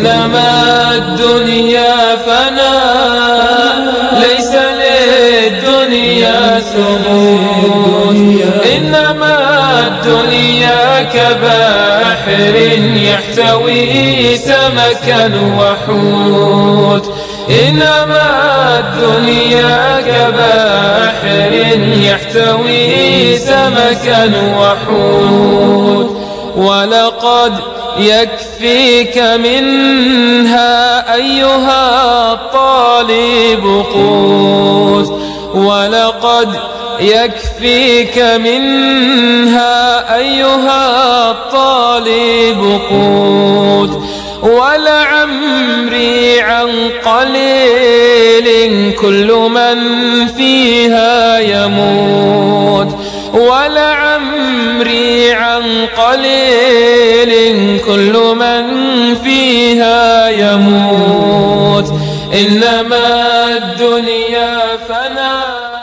إنما الدنيا فناء ليس للدنيا ثبوت إنما الدنيا كبحر يحتوي سمكا وحوت. إنما الدنيا كبحر يحتوي سمكا وحوت. ولقد يكفيك منها أيها الطالب قوت ولقد يكفيك منها أيها الطالب قوت ولعمري عن قليل كل من فيها يموت ولعمري عن قليل كل من فيها يموت. إنما الدنيا فناء.